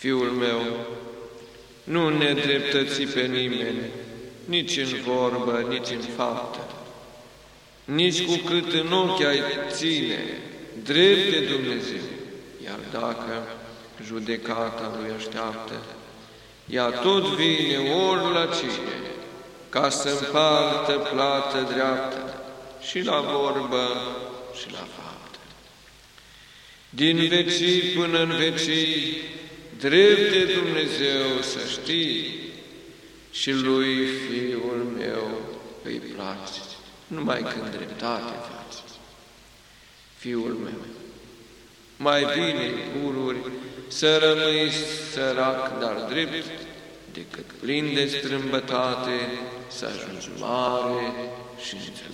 Fiul meu, nu ne dreptăți pe nimeni, nici în vorbă, nici în faptă, nici cu cât în ochi ai ține, drept de Dumnezeu, iar dacă judecata lui așteaptă, ea tot vine ori la cine, ca să împartă plată dreaptă și la vorbă și la faptă. Din vecii până în vecii, drept de Dumnezeu să știi, și lui Fiul meu îi place, numai când dreptate face. Fiul meu, mai bine ururi să rămâi sărac, dar drept, decât plin de strâmbătate să ajungi mare și înțelept.